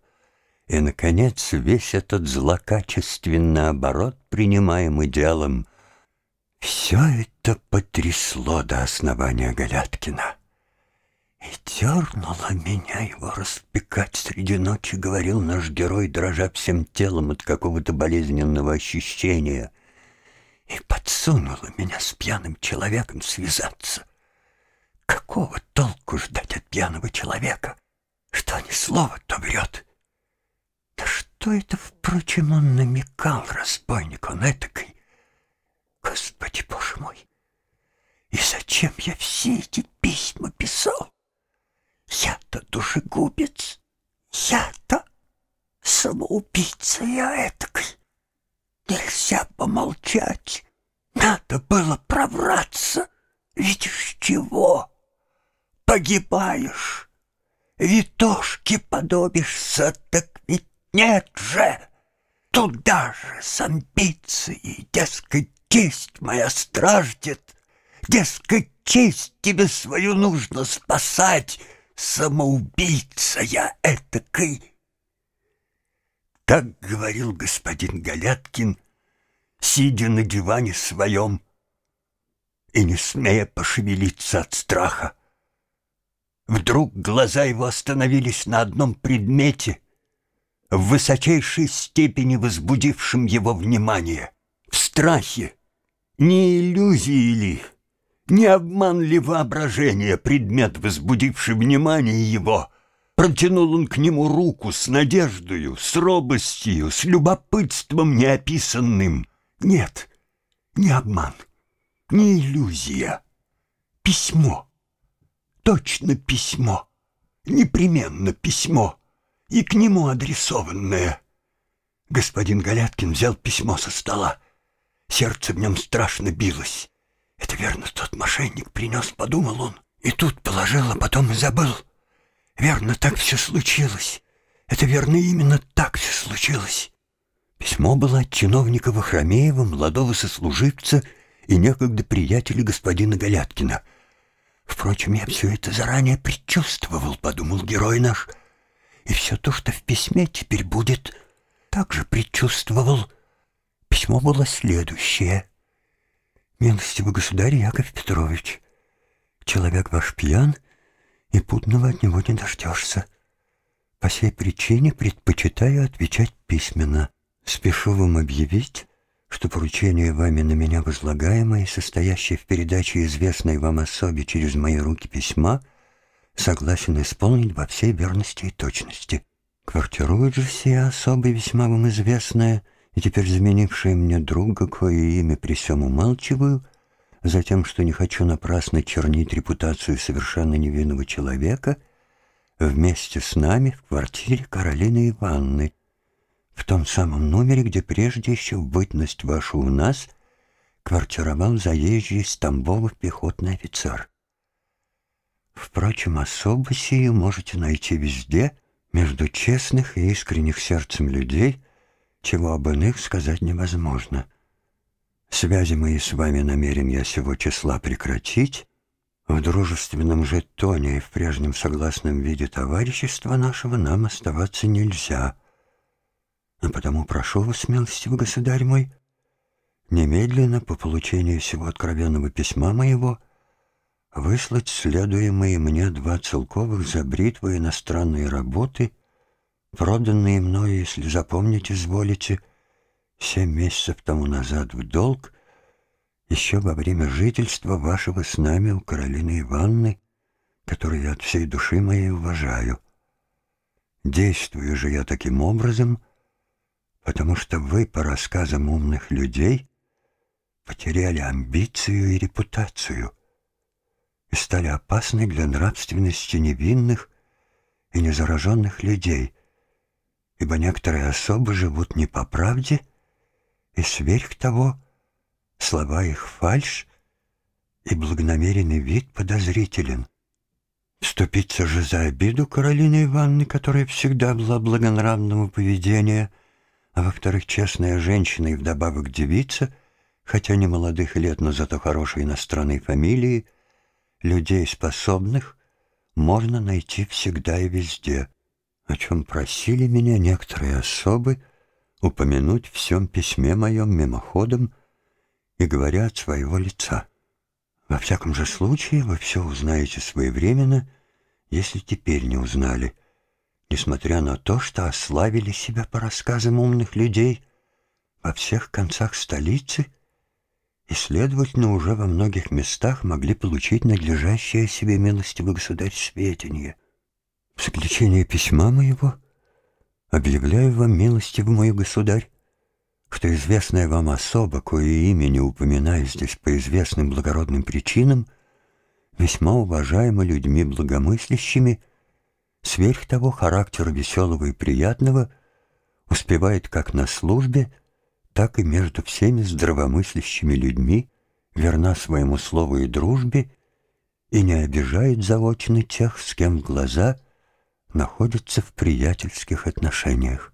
И, наконец, весь этот злокачественный оборот, принимаемый делом, Все это потрясло до основания Галяткина. И дернуло меня его распекать среди ночи, говорил наш герой, дрожа всем телом от какого-то болезненного ощущения. И подсунуло меня с пьяным человеком связаться. Какого толку ждать от пьяного человека? Что ни слово, то врет. Да что это, впрочем, он намекал, разбойник он этакой? Господи, боже мой! И зачем я все эти письма писал? Я-то душегубец, я-то самоубийца я этакой. Нельзя помолчать, надо было пробраться. Видишь чего? Погибаешь, витошки подобишься, так ведь нет же. Туда же с амбицией, дескать, честь моя страждет, Дескать, честь тебе свою нужно спасать, самоубийца я этакой. Так говорил господин Галяткин, сидя на диване своем и не смея пошевелиться от страха. Вдруг глаза его остановились на одном предмете, в высочайшей степени возбудившем его внимание. В страхе, не иллюзии ли, не обман ли воображения предмет, возбудивший внимание его? Протянул он к нему руку с надеждою, с робостью, с любопытством неописанным. Нет, не обман, не иллюзия. Письмо. Точно письмо. Непременно письмо. И к нему адресованное. Господин Галяткин взял письмо со стола. Сердце в нем страшно билось. Это верно, тот мошенник принес, подумал он. И тут положил, а потом и забыл. Верно, так все случилось. Это верно, именно так все случилось. Письмо было от чиновника Вахромеева, молодого сослуживца и некогда приятеля господина Галяткина. Впрочем, я все это заранее предчувствовал, подумал герой наш. И все то, что в письме теперь будет, также предчувствовал. Письмо было следующее — «Милостивый государь Яков Петрович, человек ваш пьян, и путного от него не дождешься. По сей причине предпочитаю отвечать письменно. Спешу вам объявить, что поручение вами на меня возлагаемое, состоящее в передаче известной вам особе через мои руки письма, согласен исполнить во всей верности и точности. Квартирует же сия особа весьма вам известная — и теперь заменившая мне друга, кое имя при всем умалчиваю, затем, что не хочу напрасно чернить репутацию совершенно невинного человека, вместе с нами в квартире Каролины Ивановны, в том самом номере, где прежде еще бытность вашу у нас квартировал заезжий из Тамбова пехотный офицер. Впрочем, особо сию можете найти везде, между честных и искренних сердцем людей — чего об иных сказать невозможно. Связи мои с вами намерен я сего числа прекратить, в дружественном же тоне и в прежнем согласном виде товарищества нашего нам оставаться нельзя. А потому прошу вас, милостивый государь мой, немедленно по получению всего откровенного письма моего выслать следуемые мне два целковых за бритву иностранные работы — проданные мною, если запомнить изволите, семь месяцев тому назад в долг, еще во время жительства вашего с нами у Каролины Ивановны, которую я от всей души моей уважаю. Действую же я таким образом, потому что вы, по рассказам умных людей, потеряли амбицию и репутацию и стали опасны для нравственности невинных и незараженных людей — ибо некоторые особы живут не по правде, и сверх того слова их фальшь и благонамеренный вид подозрителен. Вступиться же за обиду Каролины Ивановны, которая всегда была благонравного поведения, а во-вторых, честная женщина и вдобавок девица, хотя не молодых лет, но зато хорошей иностранной фамилии, людей способных можно найти всегда и везде — о чем просили меня некоторые особы упомянуть в всем письме моем мимоходом и говоря от своего лица. Во всяком же случае, вы все узнаете своевременно, если теперь не узнали, несмотря на то, что ославили себя по рассказам умных людей во всех концах столицы и, следовательно, уже во многих местах могли получить надлежащее себе милостивый государь сведения. В заключение письма моего объявляю вам, милостивый мой государь, что известная вам особа, кое имя не упоминаю здесь по известным благородным причинам, весьма уважаема людьми благомыслящими, сверх того характера веселого и приятного успевает как на службе, так и между всеми здравомыслящими людьми, верна своему слову и дружбе, и не обижает заочно тех, с кем глаза находится в приятельских отношениях.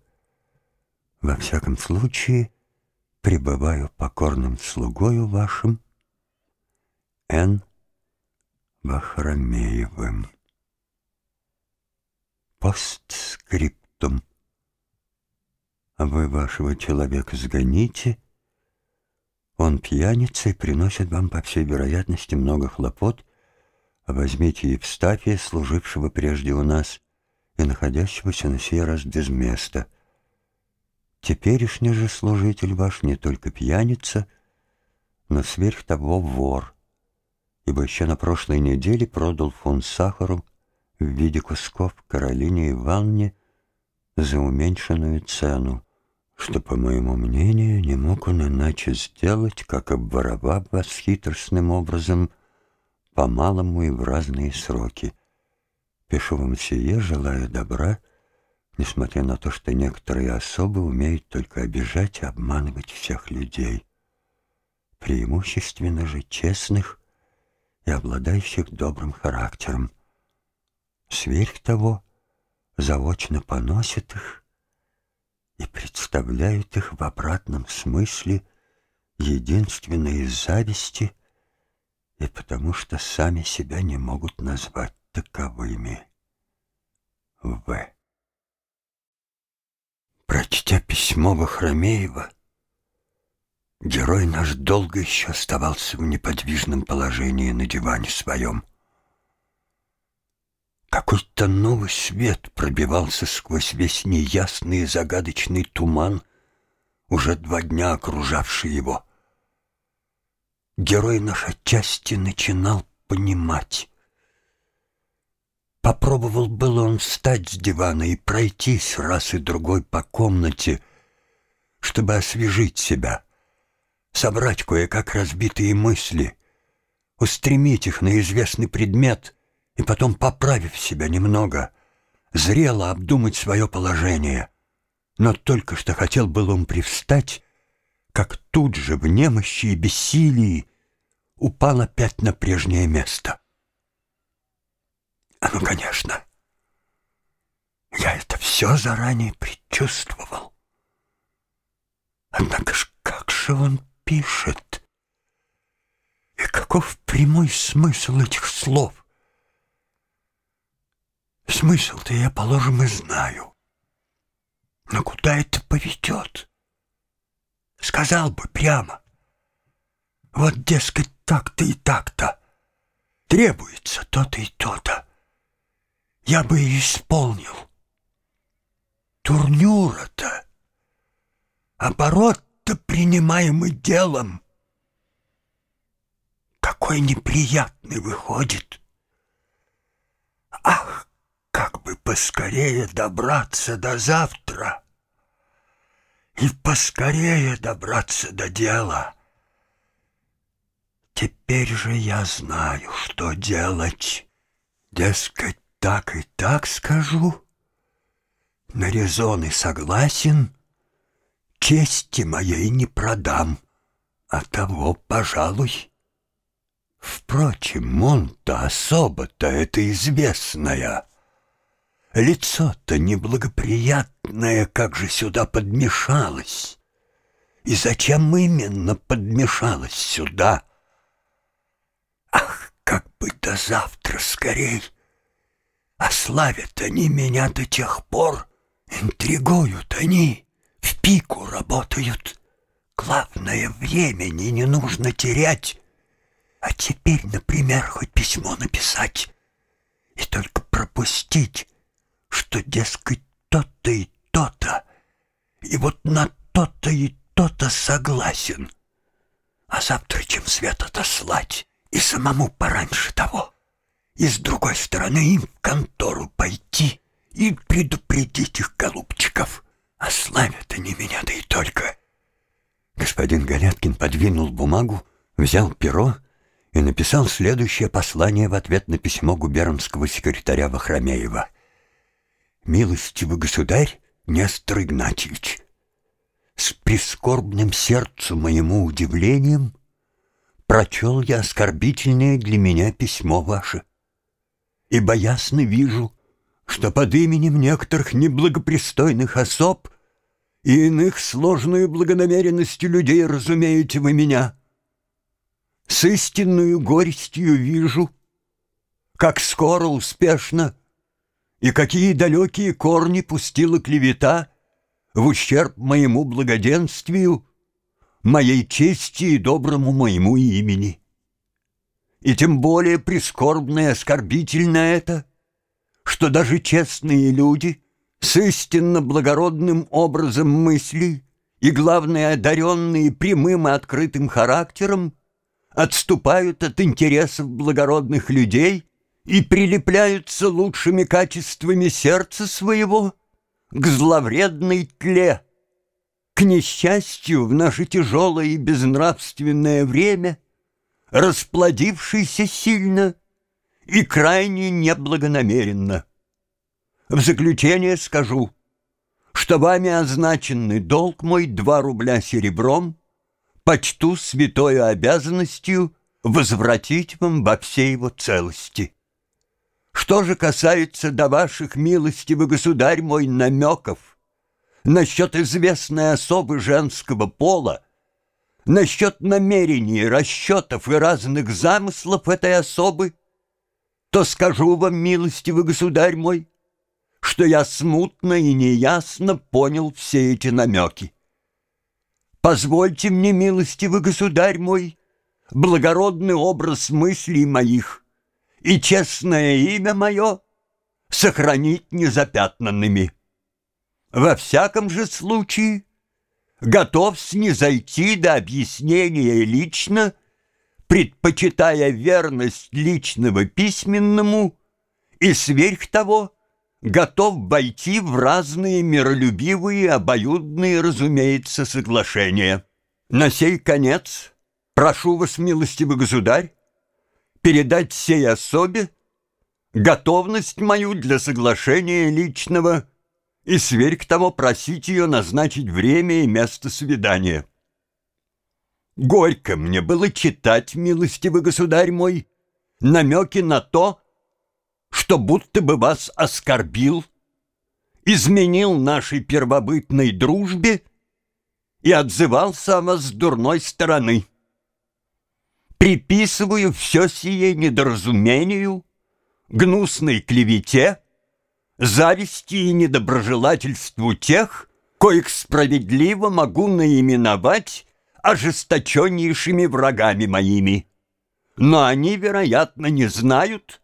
Во всяком случае, пребываю покорным слугою вашим, Н. Бахромеевым. Постскриптум. Вы вашего человека сгоните, он пьяница и приносит вам, по всей вероятности, много хлопот, а возьмите Евстафия, служившего прежде у нас, и находящегося на сей раз без места — Теперешний же служитель ваш не только пьяница, но сверх того вор, ибо еще на прошлой неделе продал фунт сахару в виде кусков Каролине Ивановне за уменьшенную цену, что, по моему мнению, не мог он иначе сделать, как обворовав вас хитростным образом по-малому и в разные сроки. Пишу вам сие, желая добра, несмотря на то, что некоторые особы умеют только обижать и обманывать всех людей, преимущественно же честных и обладающих добрым характером. Сверх того, заочно поносят их и представляют их в обратном смысле единственно из зависти и потому что сами себя не могут назвать таковыми. В. Прочтя письмо Вахромеева, герой наш долго еще оставался в неподвижном положении на диване своем. Какой-то новый свет пробивался сквозь весь неясный и загадочный туман, уже два дня окружавший его. Герой наш отчасти начинал понимать, Попробовал было он встать с дивана и пройтись раз и другой по комнате, чтобы освежить себя, собрать кое-как разбитые мысли, устремить их на известный предмет и потом, поправив себя немного, зрело обдумать свое положение. Но только что хотел был он привстать, как тут же в немощи и бессилии упал опять на прежнее место. А ну, конечно. Я это все заранее предчувствовал. Однако ж как же он пишет? И каков прямой смысл этих слов? Смысл-то я, положим, и знаю. Но куда это поведет? Сказал бы прямо. Вот, дескать, так-то и так-то. Требуется то-то и то-то я бы исполнил. Турнюра-то, оборот-то принимаемый делом. Какой неприятный выходит. Ах, поскорее добраться до завтра и поскорее добраться до дела. Теперь же я знаю, что делать. Дескать, так и так скажу. На резоны согласен, чести моей не продам, а того, пожалуй. Впрочем, он-то особо-то это известная. Лицо-то неблагоприятное, как же сюда подмешалось. И зачем именно подмешалось сюда? Ах, как бы до завтра скорей! А славят они меня до тех пор, интригуют они, в пику работают, Главное, времени не нужно терять. А теперь, например, хоть письмо написать и только пропустить, что, дескать, то-то и то-то, и вот на то-то и то-то согласен. А завтра чем свет отослать и самому пораньше того. И с другой стороны им в контору пойти и предупредить их голубчиков. Ославят они меня, да и только. Господин Галяткин подвинул бумагу, взял перо и написал следующее послание в ответ на письмо губернского секретаря Вахромеева. «Милостивый государь Нестор Игнатьевич, с прискорбным сердцу моему удивлением прочел я оскорбительное для меня письмо ваше, ибо ясно вижу, что под именем некоторых неблагопристойных особ и иных сложную благонамеренностью людей разумеете вы меня. С истинную горестью вижу, как скоро успешно и какие далекие корни пустила клевета в ущерб моему благоденствию, моей чести и доброму моему имени. И тем более прискорбно и оскорбительно это — что даже честные люди с истинно благородным образом мысли и, главное, одаренные прямым и открытым характером, отступают от интересов благородных людей и прилепляются лучшими качествами сердца своего к зловредной тле. К несчастью, в наше тяжелое и безнравственное время, расплодившийся сильно — и крайне неблагонамеренно. В заключение скажу, что вами означенный долг мой два рубля серебром почту святой обязанностью возвратить вам во всей его целости. Что же касается до ваших, милостивый государь мой, намеков насчет известной особы женского пола, насчет намерений, расчетов и разных замыслов этой особы, то скажу вам, милостивый государь мой, что я смутно и неясно понял все эти намеки. Позвольте мне, милостивый государь мой, благородный образ мыслей моих и честное имя мое сохранить незапятнанными. Во всяком же случае готов снизойти до объяснения лично предпочитая верность личного письменному и сверх того готов войти в разные миролюбивые, обоюдные, разумеется, соглашения. На сей конец прошу вас, милостивый государь, передать сей особе готовность мою для соглашения личного и сверх того просить ее назначить время и место свидания. Горько мне было читать, милостивый государь мой, намеки на то, что будто бы вас оскорбил, изменил нашей первобытной дружбе и отзывался о вас с дурной стороны. Приписываю все сие недоразумению, гнусной клевете, зависти и недоброжелательству тех, коих справедливо могу наименовать ожесточеннейшими врагами моими. Но они, вероятно, не знают,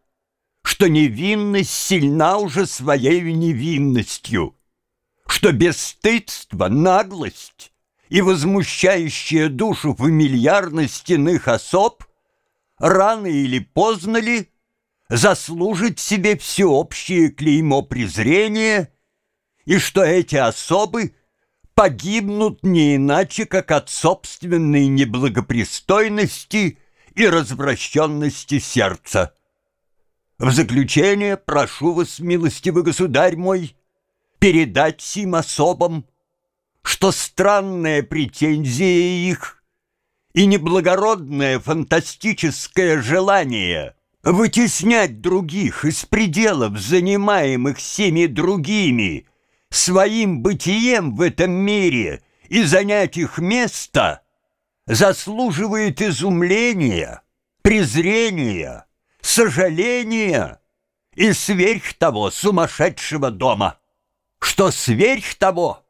что невинность сильна уже своей невинностью, что бесстыдство, наглость и возмущающая душу фамильярность иных особ рано или поздно ли заслужит себе всеобщее клеймо презрения, и что эти особы — погибнут не иначе, как от собственной неблагопристойности и развращенности сердца. В заключение прошу вас, милостивый государь мой, передать сим особам, что странная претензия их и неблагородное фантастическое желание вытеснять других из пределов, занимаемых всеми другими, своим бытием в этом мире и занять их место заслуживает изумления, презрения, сожаления и сверх того сумасшедшего дома. Что сверх того,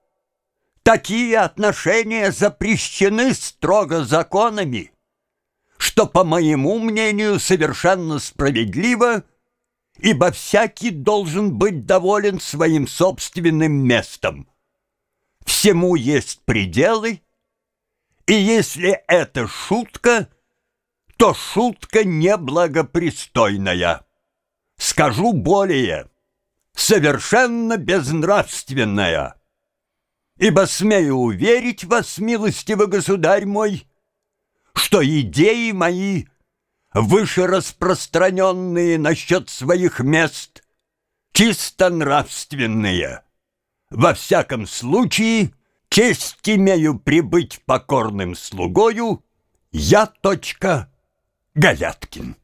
Такие отношения запрещены строго законами, что, по моему мнению, совершенно справедливо, ибо всякий должен быть доволен своим собственным местом. Всему есть пределы, и если это шутка, то шутка неблагопристойная. Скажу более, совершенно безнравственная. Ибо смею уверить вас, милостивый государь мой, что идеи мои, выше распространенные насчет своих мест, чисто нравственные. Во всяком случае, честь имею прибыть покорным слугою, я точка Галяткин.